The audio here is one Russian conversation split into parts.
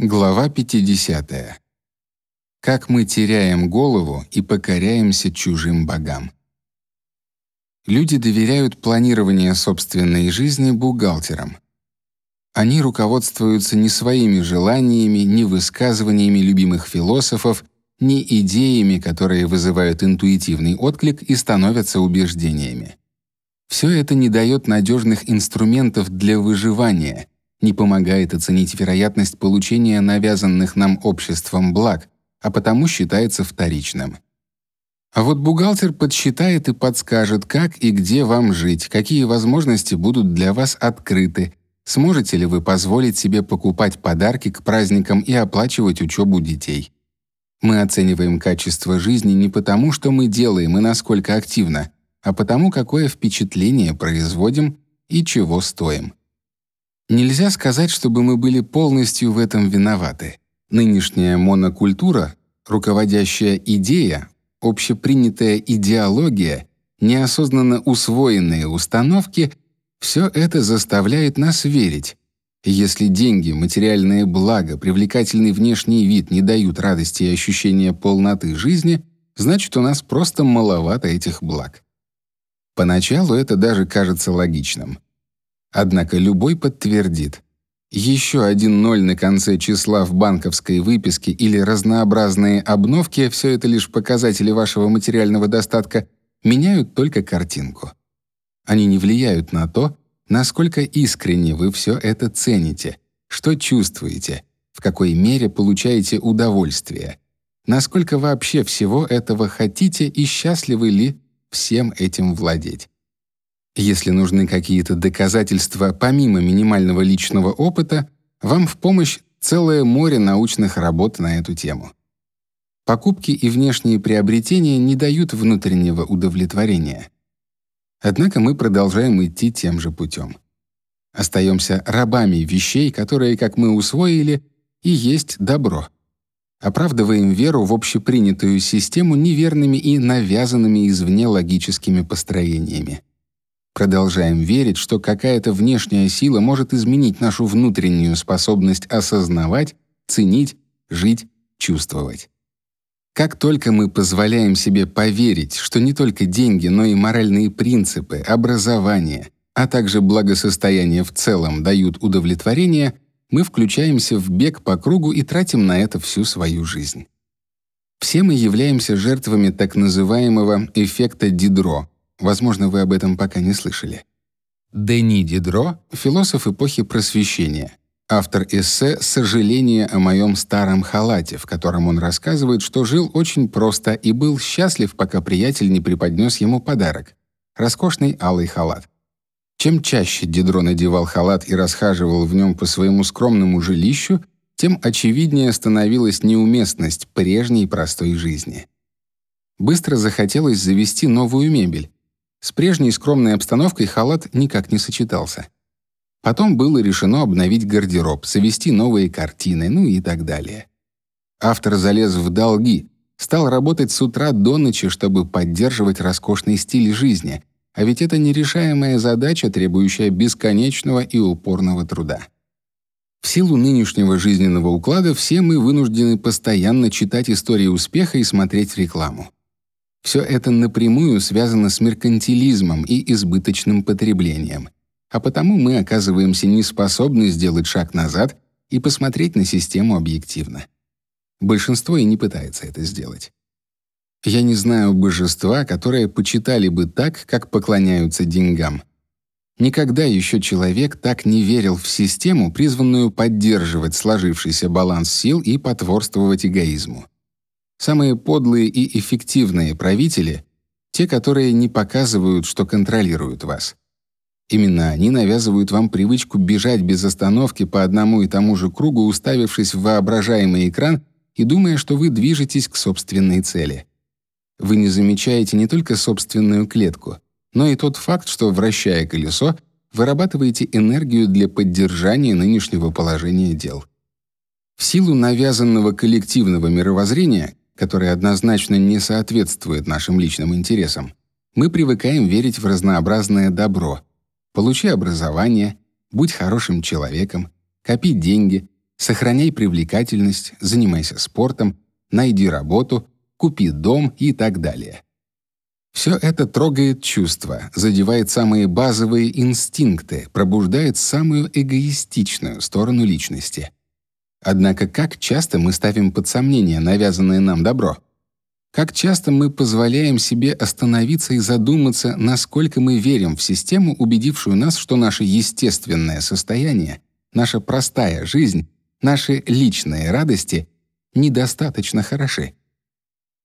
Глава 50. Как мы теряем голову и покоряемся чужим богам. Люди доверяют планирование собственной жизни бухгалтерам. Они руководствуются не своими желаниями, не высказываниями любимых философов, не идеями, которые вызывают интуитивный отклик и становятся убеждениями. Все это не дает надежных инструментов для выживания — не помогает оценить вероятность получения навязанных нам обществом благ, а потому считается вторичным. А вот бухгалтер подсчитает и подскажет, как и где вам жить, какие возможности будут для вас открыты, сможете ли вы позволить себе покупать подарки к праздникам и оплачивать учебу детей. Мы оцениваем качество жизни не потому, что мы делаем и насколько активно, а потому, какое впечатление производим и чего стоим. Нельзя сказать, чтобы мы были полностью в этом виноваты. Нынешняя монокультура, руководящая идея, общепринятая идеология, неосознанно усвоенные установки — все это заставляет нас верить. Если деньги, материальные блага, привлекательный внешний вид не дают радости и ощущения полноты жизни, значит, у нас просто маловато этих благ. Поначалу это даже кажется логичным. Однако любой подтвердит. Еще один ноль на конце числа в банковской выписке или разнообразные обновки все это лишь показатели вашего материального достатка меняют только картинку. Они не влияют на то, насколько искренне вы все это цените, что чувствуете, в какой мере получаете удовольствие, насколько вообще всего этого хотите и счастливы ли всем этим владеть. Если нужны какие-то доказательства помимо минимального личного опыта, вам в помощь целое море научных работ на эту тему. Покупки и внешние приобретения не дают внутреннего удовлетворения. Однако мы продолжаем идти тем же путем. Остаемся рабами вещей, которые, как мы усвоили, и есть добро. Оправдываем веру в общепринятую систему неверными и навязанными извне логическими построениями. Продолжаем верить, что какая-то внешняя сила может изменить нашу внутреннюю способность осознавать, ценить, жить, чувствовать. Как только мы позволяем себе поверить, что не только деньги, но и моральные принципы, образование, а также благосостояние в целом дают удовлетворение, мы включаемся в бег по кругу и тратим на это всю свою жизнь. Все мы являемся жертвами так называемого эффекта Дидро — Возможно, вы об этом пока не слышали. Дени Дидро — философ эпохи Просвещения, автор эссе «Сожаление о моем старом халате», в котором он рассказывает, что жил очень просто и был счастлив, пока приятель не преподнес ему подарок — роскошный алый халат. Чем чаще Дидро надевал халат и расхаживал в нем по своему скромному жилищу, тем очевиднее становилась неуместность прежней простой жизни. Быстро захотелось завести новую мебель, с прежней скромной обстановкой халат никак не сочетался. Потом было решено обновить гардероб, завести новые картины, ну и так далее. Автор залез в долги, стал работать с утра до ночи, чтобы поддерживать роскошный стиль жизни, а ведь это нерешаемая задача, требующая бесконечного и упорного труда. В силу нынешнего жизненного уклада все мы вынуждены постоянно читать истории успеха и смотреть рекламу. Все это напрямую связано с меркантилизмом и избыточным потреблением, а потому мы оказываемся неспособны сделать шаг назад и посмотреть на систему объективно. Большинство и не пытается это сделать. Я не знаю божества, которое почитали бы так, как поклоняются деньгам. Никогда еще человек так не верил в систему, призванную поддерживать сложившийся баланс сил и потворствовать эгоизму. Самые подлые и эффективные правители — те, которые не показывают, что контролируют вас. Именно они навязывают вам привычку бежать без остановки по одному и тому же кругу, уставившись в воображаемый экран и думая, что вы движетесь к собственной цели. Вы не замечаете не только собственную клетку, но и тот факт, что, вращая колесо, вырабатываете энергию для поддержания нынешнего положения дел. В силу навязанного коллективного мировоззрения которое однозначно не соответствует нашим личным интересам, мы привыкаем верить в разнообразное добро. Получи образование, будь хорошим человеком, копи деньги, сохраняй привлекательность, занимайся спортом, найди работу, купи дом и так далее. Все это трогает чувства, задевает самые базовые инстинкты, пробуждает самую эгоистичную сторону личности. Однако как часто мы ставим под сомнение навязанное нам добро? Как часто мы позволяем себе остановиться и задуматься, насколько мы верим в систему, убедившую нас, что наше естественное состояние, наша простая жизнь, наши личные радости недостаточно хороши.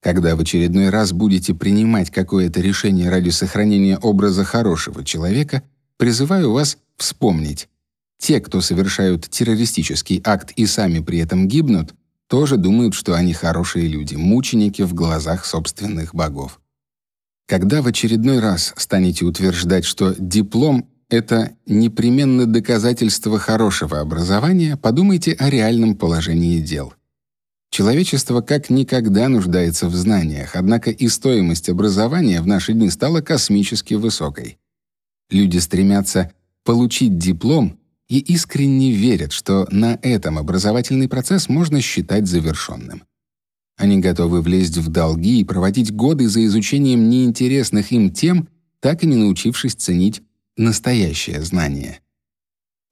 Когда в очередной раз будете принимать какое-то решение ради сохранения образа хорошего человека, призываю вас вспомнить. Те, кто совершают террористический акт и сами при этом гибнут, тоже думают, что они хорошие люди, мученики в глазах собственных богов. Когда в очередной раз станете утверждать, что диплом это непременно доказательство хорошего образования, подумайте о реальном положении дел. Человечество как никогда нуждается в знаниях, однако и стоимость образования в наши дни стала космически высокой. Люди стремятся получить диплом и искренне верят, что на этом образовательный процесс можно считать завершенным. Они готовы влезть в долги и проводить годы за изучением неинтересных им тем, так и не научившись ценить настоящее знание.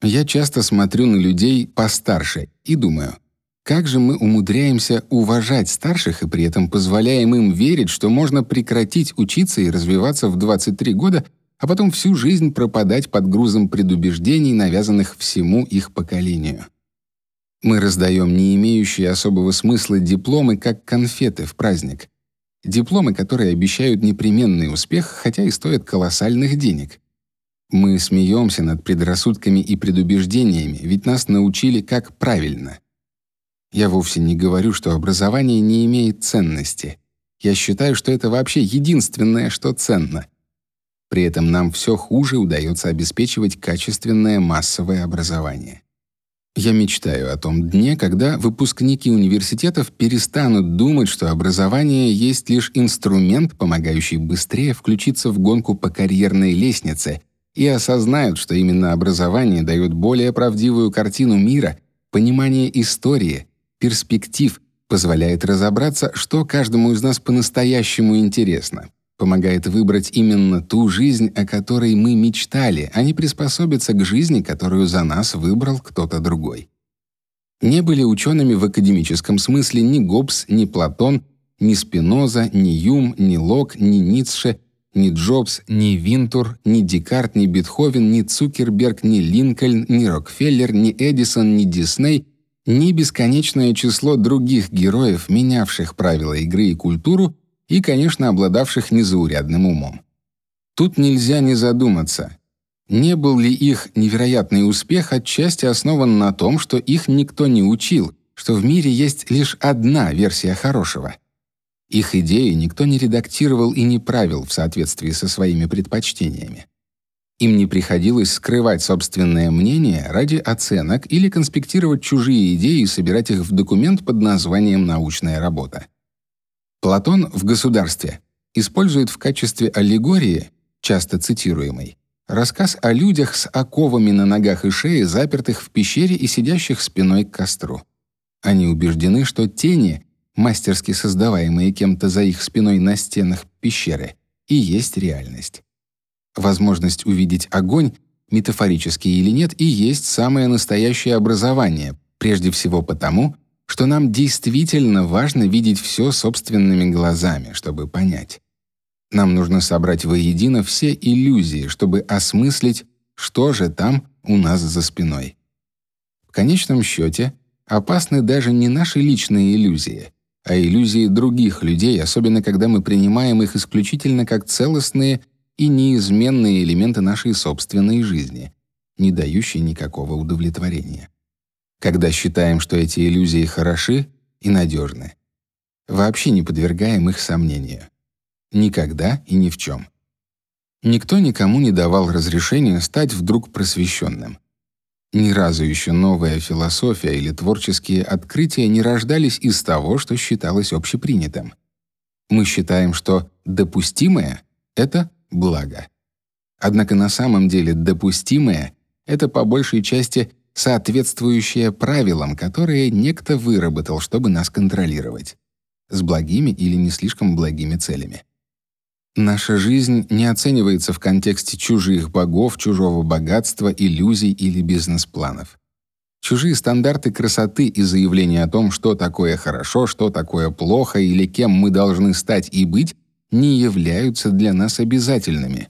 Я часто смотрю на людей постарше и думаю, как же мы умудряемся уважать старших и при этом позволяем им верить, что можно прекратить учиться и развиваться в 23 года, а потом всю жизнь пропадать под грузом предубеждений, навязанных всему их поколению. Мы раздаем не имеющие особого смысла дипломы как конфеты в праздник. Дипломы, которые обещают непременный успех, хотя и стоят колоссальных денег. Мы смеемся над предрассудками и предубеждениями, ведь нас научили, как правильно — я вовсе не говорю, что образование не имеет ценности. Я считаю, что это вообще единственное, что ценно. При этом нам все хуже удается обеспечивать качественное массовое образование. Я мечтаю о том дне, когда выпускники университетов перестанут думать, что образование есть лишь инструмент, помогающий быстрее включиться в гонку по карьерной лестнице, и осознают, что именно образование дает более правдивую картину мира, понимание истории, перспектив, позволяет разобраться, что каждому из нас по-настоящему интересно, помогает выбрать именно ту жизнь, о которой мы мечтали, а не приспособиться к жизни, которую за нас выбрал кто-то другой. Не были учеными в академическом смысле ни Гоббс, ни Платон, ни Спиноза, ни Юм, ни Лок, ни Ницше, ни Джобс, ни Винтур, ни Декарт, ни Бетховен, ни Цукерберг, ни Линкольн, ни Рокфеллер, ни Эдисон, ни Дисней — ни бесконечное число других героев, менявших правила игры и культуру, и, конечно, обладавших незаурядным умом. Тут нельзя не задуматься, не был ли их невероятный успех отчасти основан на том, что их никто не учил, что в мире есть лишь одна версия хорошего. Их идеи никто не редактировал и не правил в соответствии со своими предпочтениями. Им не приходилось скрывать собственное мнение ради оценок или конспектировать чужие идеи и собирать их в документ под названием «научная работа». Платон в «Государстве» использует в качестве аллегории, часто цитируемой, рассказ о людях с оковами на ногах и шее, запертых в пещере и сидящих спиной к костру. Они убеждены, что тени, мастерски создаваемые кем-то за их спиной на стенах пещеры, и есть реальность. Возможность увидеть огонь, метафорически или нет, и есть самое настоящее образование, прежде всего потому, что нам действительно важно видеть все собственными глазами, чтобы понять. Нам нужно собрать воедино все иллюзии, чтобы осмыслить, что же там у нас за спиной. В конечном счете, опасны даже не наши личные иллюзии, а иллюзии других людей, особенно когда мы принимаем их исключительно как целостные и неизменные элементы нашей собственной жизни, не дающие никакого удовлетворения. Когда считаем, что эти иллюзии хороши и надежны, вообще не подвергаем их сомнению. Никогда и ни в чем. Никто никому не давал разрешения стать вдруг просвещенным. Ни разу еще новая философия или творческие открытия не рождались из того, что считалось общепринятым. Мы считаем, что допустимое — это благо. Однако на самом деле допустимое — это по большей части соответствующее правилам, которые некто выработал, чтобы нас контролировать, с благими или не слишком благими целями. Наша жизнь не оценивается в контексте чужих богов, чужого богатства, иллюзий или бизнес-планов. Чужие стандарты красоты и заявления о том, что такое хорошо, что такое плохо или кем мы должны стать и быть, не являются для нас обязательными.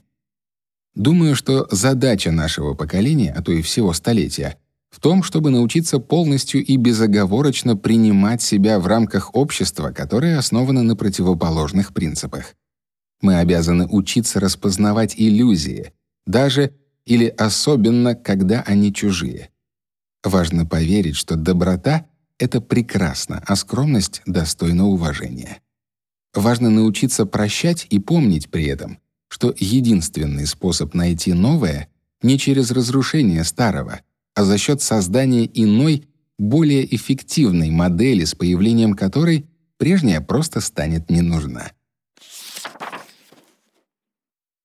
Думаю, что задача нашего поколения, а то и всего столетия, в том, чтобы научиться полностью и безоговорочно принимать себя в рамках общества, которое основано на противоположных принципах. Мы обязаны учиться распознавать иллюзии, даже или особенно, когда они чужие. Важно поверить, что доброта — это прекрасно, а скромность достойна уважения. Важно научиться прощать и помнить при этом, что единственный способ найти новое не через разрушение старого, а за счет создания иной, более эффективной модели, с появлением которой прежняя просто станет не нужна.